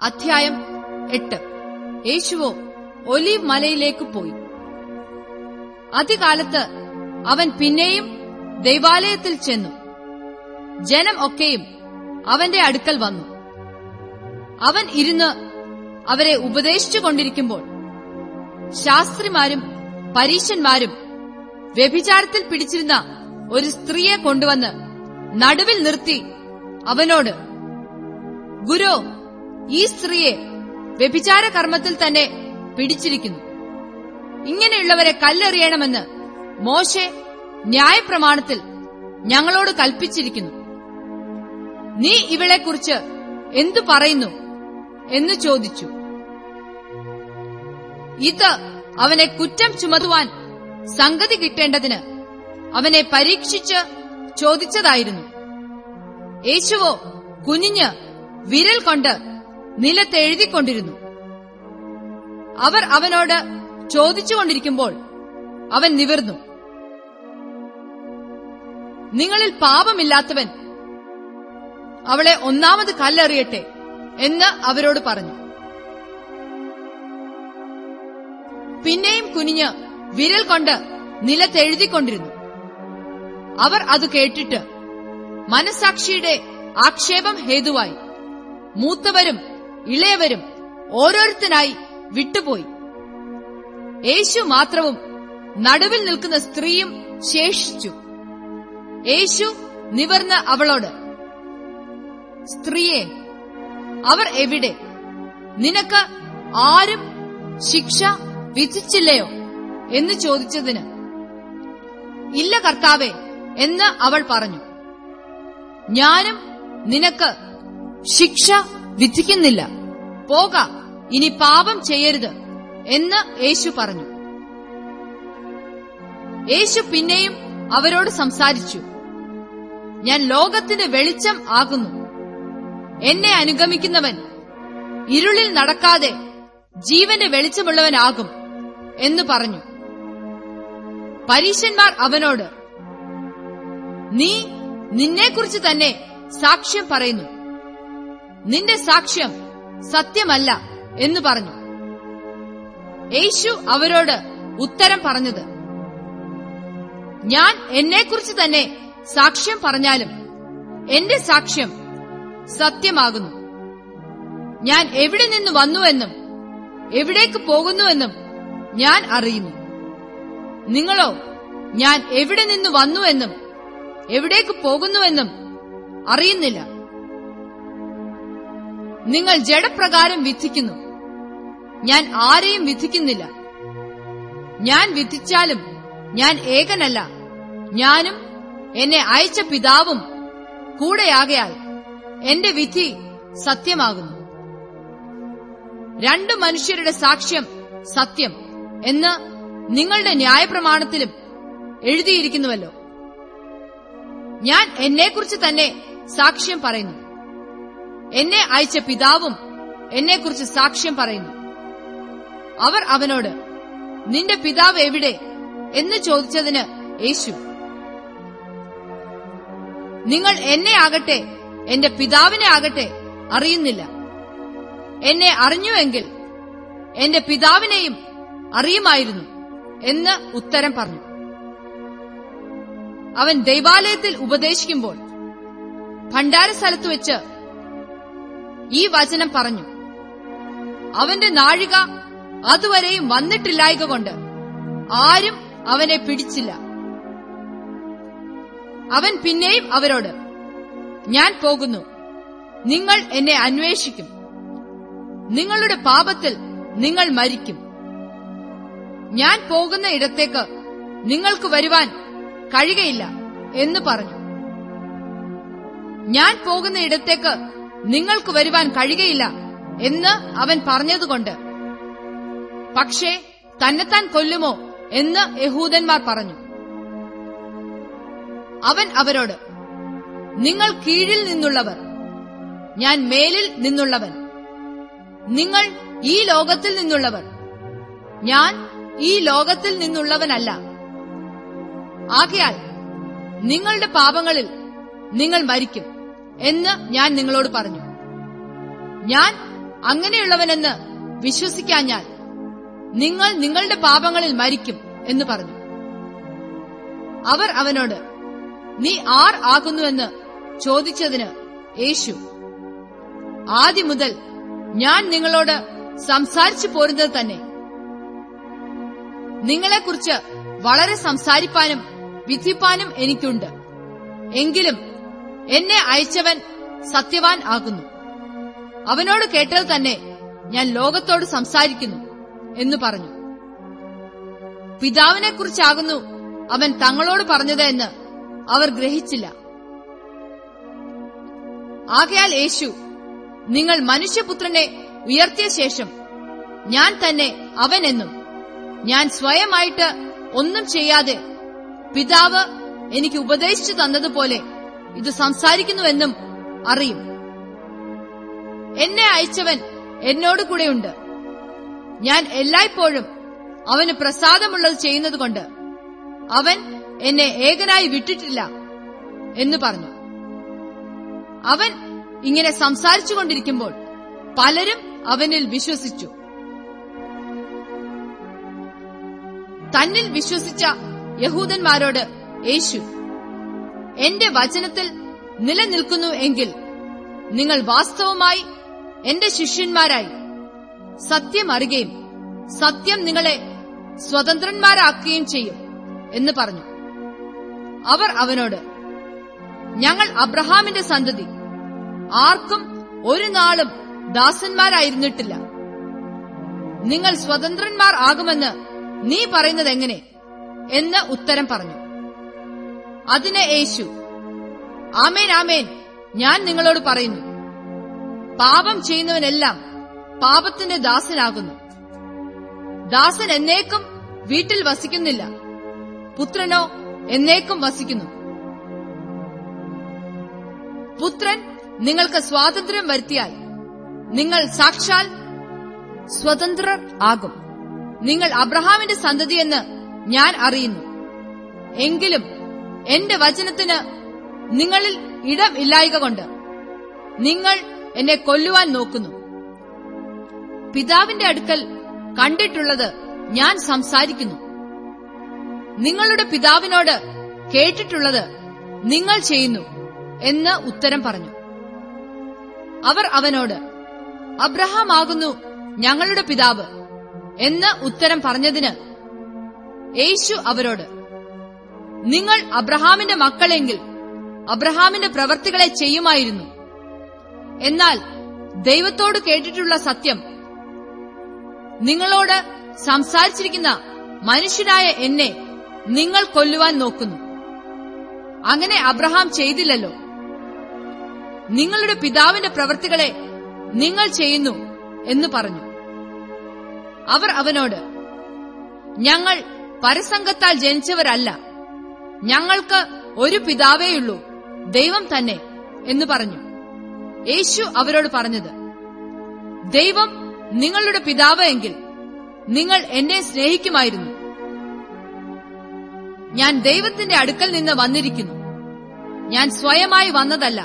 അധ്യായം എട്ട്. യേശുവോ ഒലീവ് മലയിലേക്ക് പോയി. അതികാലത്ത് അവൻ പിന്നെയും ദൈവാലയത്തിൽ ചെന്നു. ജനം ഒക്കെയും അവന്റെ അടുക്കൽ വന്നു. അവൻ ഇരുന്ന് അവരെ ഉപദേശിച്ചു കൊണ്ടിരിക്കുമ്പോൾ ശാസ്ത്രിമാരും പരീശന്മാരും വ്യഭിചാരത്തിൽ പിടിച്ചിരുന്ന ഒരു സ്ത്രീയെ കൊണ്ടുവന്ന് നടുവിൽ നിർത്തി അവനോട് ഗുരു ഈ സ്ത്രീയെ വ്യഭിചാര കർമ്മത്തിൽ തന്നെ പിടിച്ചിരിക്കുന്നു. ഇങ്ങനെയുള്ളവരെ കല്ലെറിയണമെന്ന് മോശെ ന്യായപ്രമാണത്തിൽ ഞങ്ങളോട് കൽപ്പിച്ചിരിക്കുന്നു. നീ ഇവളെക്കുറിച്ച് എന്തു പറയുന്നു എന്ന് ചോദിച്ചു. ഇത് അവനെ കുറ്റം ചുമതുവാൻ സംഗതി കിട്ടേണ്ടതിന് അവനെ പരീക്ഷിച്ച് ചോദിച്ചതായിരുന്നു. യേശുവോ കുനിഞ്ഞ് വിരൽ കൊണ്ട് നിലത്തെഴുതിക്കൊണ്ടിരുന്നു. അവർ അവനോട് ചോദിച്ചുകൊണ്ടിരിക്കുമ്പോൾ അവൻ നിവർന്നു. നിങ്ങളിൽ പാപമില്ലാത്തവൻ അവളെ ഒന്നാമത് കല്ലെറിയട്ടെ എന്ന് അവരോട് പറഞ്ഞു. പിന്നെയും കുനിഞ്ഞ് വിരൽ കൊണ്ട് നിലത്തെഴുതിക്കൊണ്ടിരുന്നു. അവർ അത് കേട്ടിട്ട് മനസാക്ഷിയുടെ ആക്ഷേപം ഹേതുവായി. മൂത്തവരും ഇളയവരും ഓരോരുത്തനായി വിട്ടുപോയി. യേശു മാത്രവും നടുവിൽ നിൽക്കുന്ന സ്ത്രീയും ശേഷിച്ചു. യേശു നിവർന്ന് അവളോട് സ്ത്രീയെ അവർ എവിടെ? നിനക്ക് ആരും ശിക്ഷ വിധിച്ചില്ലയോ? എന്ന് ചോദിച്ചതിന് ഇല്ല കർത്താവേ എന്ന് അവൾ പറഞ്ഞു. ഞാനും നിനക്ക് ശിക്ഷ വിധിക്കുന്നില്ല. പോക. ഇനി പാപം ചെയ്യരുത് എന്ന് യേശു പറഞ്ഞു. യേശു പിന്നെയും അവരോട് സംസാരിച്ചു. ഞാൻ ലോകത്തിന്റെ വെളിച്ചം ആകുന്നു. എന്നെ അനുഗമിക്കുന്നവൻ ഇരുളിൽ നടക്കാതെ ജീവന്റെ വെളിച്ചമുള്ളവനാകും എന്ന് പറഞ്ഞു. പരീശന്മാർ അവനോട് നീ നിന്നെക്കുറിച്ച് തന്നെ സാക്ഷ്യം പറയുന്നു. നിന്റെ സാക്ഷ്യം സത്യമല്ല എന്ന് പറഞ്ഞു. യേശു അവരോട് ഉത്തരം പറഞ്ഞത് ഞാൻ എന്നെക്കുറിച്ച് തന്നെ സാക്ഷ്യം പറഞ്ഞാലും എന്റെ സാക്ഷ്യം സത്യമാകുന്നു. ഞാൻ എവിടെ നിന്ന് വന്നുവെന്നും എവിടേക്ക് പോകുന്നുവെന്നും ഞാൻ അറിയുന്നു. നിങ്ങളോ ഞാൻ എവിടെ നിന്ന് വന്നുവെന്നും എവിടേക്ക് പോകുന്നുവെന്നും അറിയുന്നില്ല. നിങ്ങൾ ജഡപ്രകാരം വിധിക്കുന്നു. ഞാൻ ആരെയും വിധിക്കുന്നില്ല. ഞാൻ വിധിച്ചാലും ഞാൻ ഏകനല്ല. ഞാനും എന്നെ അയച്ച പിതാവും കൂടെയാകയാൽ എന്റെ വിധി സത്യമാകുന്നു. രണ്ടു മനുഷ്യരുടെ സാക്ഷ്യം സത്യം എന്ന് നിങ്ങളുടെ ന്യായപ്രമാണത്തിലും എഴുതിയിരിക്കുന്നുവല്ലോ. ഞാൻ എന്നെക്കുറിച്ച് തന്നെ സാക്ഷ്യം പറയുന്നു. എന്നെ അയച്ച പിതാവും എന്നെക്കുറിച്ച് സാക്ഷ്യം പറയുന്നു. അവർ അവനോട് നിന്റെ പിതാവ് എവിടെ? എന്ന് ചോദിച്ചതിന് യേശു നിങ്ങൾ എന്നെ ആകട്ടെ എന്റെ പിതാവിനെ ആകട്ടെ അറിയുന്നില്ല. എന്നെ അറിഞ്ഞുവെങ്കിൽ എന്റെ പിതാവിനെയും അറിയുമായിരുന്നു എന്ന് ഉത്തരം പറഞ്ഞു. അവൻ ദൈവാലയത്തിൽ ഉപദേശിക്കുമ്പോൾ ഭണ്ഡാര സ്ഥലത്ത് വെച്ച് ഈ വചനം പറഞ്ഞു. അവന്റെ നാഴിക അതുവരെയും വന്നിട്ടില്ലായക കൊണ്ട് ആരും അവനെ പിടിച്ചില്ല. അവൻ പിന്നെയും അവരോട് ഞാൻ പോകുന്നു. നിങ്ങൾ എന്നെ അന്വേഷിക്കും. നിങ്ങളുടെ പാപത്തിൽ നിങ്ങൾ മരിക്കും. ഞാൻ പോകുന്ന ഇടത്തേക്ക് നിങ്ങൾക്ക് വരുവാൻ കഴിയയില്ല എന്ന് പറഞ്ഞു. ഞാൻ പോകുന്ന ഇടത്തേക്ക് നിങ്ങൾക്ക് വരുവാൻ കഴിയുകയില്ല എന്ന് അവൻ പറഞ്ഞതുകൊണ്ട്. പക്ഷേ തന്നെത്താൻ കൊല്ലുമോ എന്ന് യഹൂദന്മാർ പറഞ്ഞു. അവൻ അവരോട് നിങ്ങൾ കീഴിൽ നിന്നുള്ളവർ ഞാൻ മേലിൽ നിന്നുള്ളവൻ. നിങ്ങൾ ഈ ലോകത്തിൽ നിന്നുള്ളവർ ഞാൻ ഈ ലോകത്തിൽ നിന്നുള്ളവനല്ല. ആകയാൽ നിങ്ങളുടെ പാപങ്ങളിൽ നിങ്ങൾ മരിക്കും. എന്ന് ഞാൻ നിങ്ങളോട് പറഞ്ഞു. ഞാൻ അങ്ങനെയുള്ളവനെന്ന് വിശ്വസിക്കാഞ്ഞാൽ നിങ്ങൾ നിങ്ങളുടെ പാപങ്ങളിൽ മരിക്കും എന്ന് പറഞ്ഞു. അവർ അവനോട് നീ ആർ ആകുന്നുവെന്ന് ചോദിച്ചതിന് യേശു ആദ്യം മുതൽ ഞാൻ നിങ്ങളോട് സംസാരിച്ചു പോരുന്നത് തന്നെ. നിങ്ങളെക്കുറിച്ച് വളരെ സംസാരിപ്പാനും വിധിപ്പാനും എനിക്കുണ്ട്. എങ്കിലും എന്നെ അയച്ചവൻ സത്യവാൻ ആകുന്നു. അവനോട് കേട്ടാൽ തന്നെ ഞാൻ ലോകത്തോട് സംസാരിക്കുന്നു എന്ന് പറഞ്ഞു. പിതാവിനെക്കുറിച്ചാകുന്നു അവൻ തങ്ങളോട് പറഞ്ഞത് എന്ന് അവർ ഗ്രഹിച്ചില്ല. ആകയാൽ യേശു നിങ്ങൾ മനുഷ്യപുത്രനെ ഉയർത്തിയ ശേഷം ഞാൻ തന്നെ അവനെന്നും ഞാൻ സ്വയമായിട്ട് ഒന്നും ചെയ്യാതെ പിതാവ് എനിക്ക് ഉപദേശിച്ചു തന്നതുപോലെ ഇത് സംസാരിക്കുന്നുവെന്നും അറിയും. എന്നെ അയച്ചവൻ എന്നോട് കൂടെയുണ്ട്. ഞാൻ എല്ലായ്പ്പോഴും അവന് പ്രസാദമുള്ളത് ചെയ്യുന്നതുകൊണ്ട് അവൻ എന്നെ ഏകനായി വിട്ടിട്ടില്ല എന്ന് പറഞ്ഞു. അവൻ ഇങ്ങനെ സംസാരിച്ചുകൊണ്ടിരിക്കുമ്പോൾ പലരും അവനിൽ വിശ്വസിച്ചു. തന്നിൽ വിശ്വസിച്ച യഹൂദന്മാരോട് യേശു എന്റെ വചനത്തിൽ നിലനിൽക്കുന്നു എങ്കിൽ നിങ്ങൾ വാസ്തവമായി എന്റെ ശിഷ്യന്മാരായി സത്യം അറിയുകയും സത്യം നിങ്ങളെ സ്വതന്ത്രന്മാരാക്കുകയും ചെയ്യും എന്ന് പറഞ്ഞു. അവർ അവനോട് ഞങ്ങൾ അബ്രഹാമിന്റെ സന്തതി. ആർക്കും ഒരു നാളും ദാസന്മാരായിരുന്നിട്ടില്ല. നിങ്ങൾ സ്വതന്ത്രന്മാർ ആകുമെന്ന് നീ പറയുന്നത് എങ്ങനെ എന്ന് ഉത്തരം പറഞ്ഞു. അതിന് യേശു. ആമേൻ ആമേൻ. ഞാൻ നിങ്ങളോട് പറയുന്നു. പാപം ചെയ്യുന്നവനെല്ലാം പാപത്തിന്റെ ദാസനാകുന്നു. ദാസൻ എന്നേക്കും വീട്ടിൽ വസിക്കുന്നില്ല. പുത്രനോ എന്നേക്കും വസിക്കുന്നു. പുത്രൻ നിങ്ങൾക്ക് സ്വാതന്ത്ര്യം വരുത്തിയാൽ നിങ്ങൾ സാക്ഷാൽ സ്വതന്ത്രർ ആകും. നിങ്ങൾ അബ്രഹാമിന്റെ സന്തതിയെന്ന് ഞാൻ അറിയുന്നു. എങ്കിലും എന്റെ വചനത്തിന് നിങ്ങളിൽ ഇടം ഇല്ലായക കൊണ്ട് നിങ്ങൾ എന്നെ കൊല്ലുവാൻ നോക്കുന്നു. പിതാവിന്റെ അടുക്കൽ കണ്ടിട്ടുള്ളത് ഞാൻ സംസാരിക്കുന്നു. നിങ്ങളുടെ പിതാവിനോട് കേട്ടിട്ടുള്ളത് നിങ്ങൾ ചെയ്യുന്നു എന്ന് ഉത്തരം പറഞ്ഞു. അവർ അവനോട് അബ്രഹാം ആകുന്നു ഞങ്ങളുടെ പിതാവ് എന്ന് ഉത്തരം പറഞ്ഞതിന് യേശു അവരോട് നിങ്ങൾ അബ്രഹാമിന്റെ മക്കളെങ്കിൽ അബ്രഹാമിന്റെ പ്രവർത്തികളെ ചെയ്യുമായിരുന്നു. എന്നാൽ ദൈവത്തോട് കേട്ടിട്ടുള്ള സത്യം നിങ്ങളോട് സംസാരിച്ചിരിക്കുന്ന മനുഷ്യനായ എന്നെ നിങ്ങൾ കൊല്ലുവാൻ നോക്കുന്നു. അങ്ങനെ അബ്രഹാം ചെയ്തില്ലല്ലോ. നിങ്ങളുടെ പിതാവിന്റെ പ്രവൃത്തികളെ നിങ്ങൾ ചെയ്യുന്നു എന്ന് പറഞ്ഞു. അവർ അവനോട് ഞങ്ങൾ പരസംഗത്താൽ ജനിച്ചവരല്ല. ഞങ്ങൾക്ക് ഒരു പിതാവേയുള്ളൂ ദൈവം തന്നെ എന്ന് പറഞ്ഞു. യേശു അവരോട് പറഞ്ഞത് ദൈവം നിങ്ങളുടെ പിതാവ് എങ്കിൽ നിങ്ങൾ എന്നെ സ്നേഹിക്കുമായിരുന്നു. ഞാൻ ദൈവത്തിന്റെ അടുക്കൽ നിന്ന് വന്നിരിക്കുന്നു. ഞാൻ സ്വയമായി വന്നതല്ല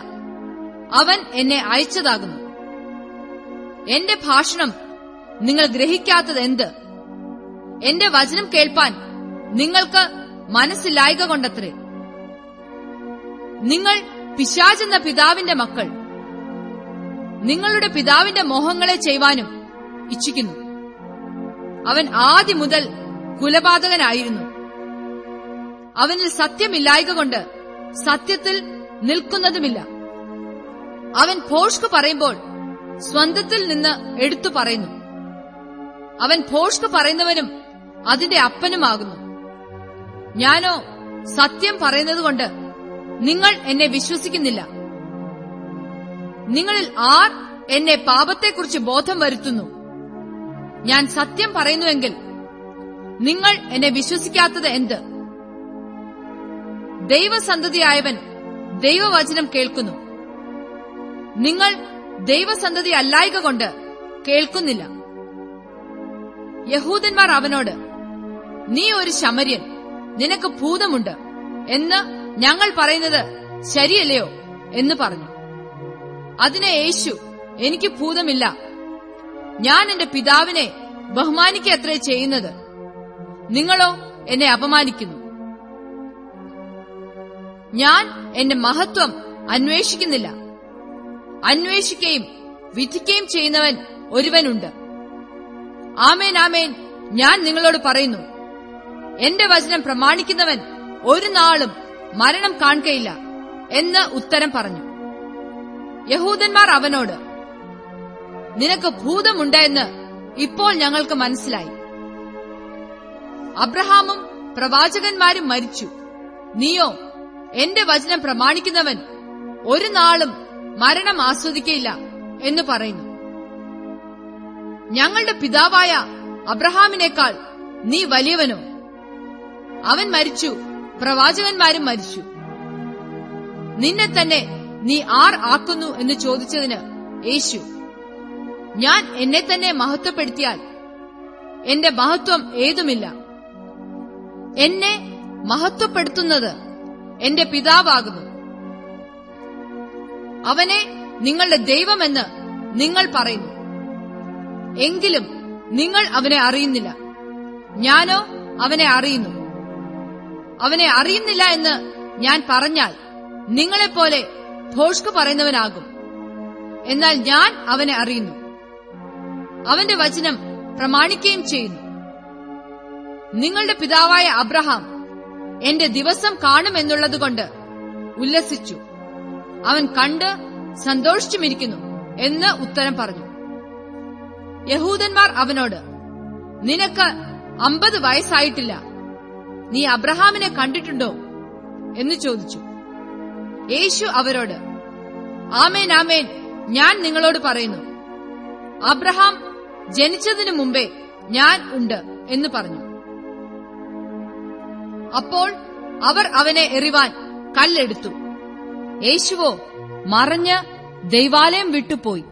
അവൻ എന്നെ അയച്ചതാകുന്നു. എന്റെ ഭാഷണം നിങ്ങൾ ഗ്രഹിക്കാത്തത് എന്ത് എന്റെ വചനം കേൾപ്പാൻ നിങ്ങൾക്ക് മനസ്സിലായക കൊണ്ടത്രേ. നിങ്ങൾ പിശാചെന്ന പിതാവിന്റെ മക്കൾ. നിങ്ങളുടെ പിതാവിന്റെ മോഹങ്ങളെ ചെയ്യുവാനും ഇച്ഛിക്കുന്നു. അവൻ ആദ്യം മുതൽ കുലപാതകനായിരുന്നു. അവനിൽ സത്യമില്ലായക കൊണ്ട് സത്യത്തിൽ നിൽക്കുന്നതുമില്ല. അവൻ ഭോഷ്ക് പറയുമ്പോൾ സ്വന്തത്തിൽ നിന്ന് എടുത്തു പറയുന്നു. അവൻ ഭോഷ്ക് പറയുന്നവനും അതിന്റെ അപ്പനുമാകുന്നു. ഞാനോ സത്യം പറയുന്നതുകൊണ്ട് നിങ്ങൾ എന്നെ വിശ്വസിക്കുന്നില്ല. നിങ്ങളിൽ ആർ എന്നെ പാപത്തെക്കുറിച്ച് ബോധം വരുത്തുന്നു? ഞാൻ സത്യം പറയുന്നുവെങ്കിൽ നിങ്ങൾ എന്നെ വിശ്വസിക്കാത്തത് എന്ത്? ദൈവസന്തതിയായവൻ ദൈവവചനം കേൾക്കുന്നു. നിങ്ങൾ ദൈവസന്തതി അല്ലായക കൊണ്ട് കേൾക്കുന്നില്ല. യഹൂദന്മാർ അവനോട് നീ ഒരു ശമര്യൻ. നിനക്ക് ഭൂതമുണ്ട് എന്ന് ഞങ്ങൾ പറയുന്നത് ശരിയല്ലയോ എന്ന് പറഞ്ഞു. അതിനെ യേശു എനിക്ക് ഭൂതമില്ല. ഞാൻ എന്റെ പിതാവിനെ ബഹുമാനിക്കത്രേ ചെയ്യുന്നത്. നിങ്ങളോ എന്നെ അപമാനിക്കുന്നു. ഞാൻ എന്റെ മഹത്വം അന്വേഷിക്കുന്നില്ല. അന്വേഷിക്കുകയും വിധിക്കുകയും ചെയ്യുന്നവൻ ഒരുവനുണ്ട്. ആമേൻ ആമേൻ. ഞാൻ നിങ്ങളോട് പറയുന്നു. എന്റെ വചനം പ്രമാണിക്കുന്നവൻ ഒരു നാളും മരണം കാണുകയില്ല എന്ന് ഉത്തരം പറഞ്ഞു. യഹൂദന്മാർ അവനോട് നിനക്ക് ഭൂതമുണ്ടെന്ന് ഇപ്പോൾ ഞങ്ങൾക്ക് മനസ്സിലായി. അബ്രഹാമും പ്രവാചകന്മാരും മരിച്ചു. നീയോ എന്റെ വചനം പ്രമാണിക്കുന്നവൻ ഒരു നാളും മരണം ആസ്വദിക്കയില്ല എന്ന് പറയുന്നു. ഞങ്ങളുടെ പിതാവായ അബ്രഹാമിനേക്കാൾ നീ വലിയവനോ? അവൻ മരിച്ചു. പ്രവാചകന്മാരും മരിച്ചു. നിന്നെ തന്നെ നീ ആർ ആക്കുന്നു എന്ന് ചോദിച്ചതിന് യേശു ഞാൻ എന്നെ തന്നെ മഹത്വപ്പെടുത്തിയാൽ എന്റെ മഹത്വം ഏതുമില്ല. എന്നെ മഹത്വപ്പെടുത്തുന്നത് എന്റെ പിതാവാകുന്നു. അവനെ നിങ്ങളുടെ ദൈവമെന്ന് നിങ്ങൾ പറയുന്നു. എങ്കിലും നിങ്ങൾ അവനെ അറിയുന്നില്ല. ഞാനോ അവനെ അറിയുന്നു. അവനെ അറിയുന്നില്ല എന്ന് ഞാൻ പറഞ്ഞാൽ നിങ്ങളെപ്പോലെ ഭോഷ്ക് പറയുന്നവനാകും. എന്നാൽ ഞാൻ അവനെ അറിയുന്നു. അവന്റെ വചനം പ്രമാണിക്കുകയും ചെയ്യുന്നു. നിങ്ങളുടെ പിതാവായ അബ്രഹാം എന്റെ ദിവസം കാണുമെന്നുള്ളതുകൊണ്ട് ഉല്ലസിച്ചു. അവൻ കണ്ട് സന്തോഷിച്ചുമിരിക്കുന്നു എന്ന് ഉത്തരം പറഞ്ഞു. യഹൂദന്മാർ അവനോട് നിനക്ക് അമ്പത് വയസ്സായിട്ടില്ല. നീ അബ്രഹാമിനെ കണ്ടിട്ടുണ്ടോ? എന്ന് ചോദിച്ചു. യേശു അവരോട് ആമേൻ ആമേൻ ഞാൻ നിങ്ങളോട് പറയുന്നു. അബ്രഹാം ജനിച്ചതിനു മുമ്പേ ഞാൻ ഉണ്ട് എന്ന് പറഞ്ഞു. അപ്പോൾ അവർ അവനെ എറിവാൻ കല്ലെടുത്തു. യേശുവോ മറഞ്ഞ് ദൈവാലയം വിട്ടുപോയി.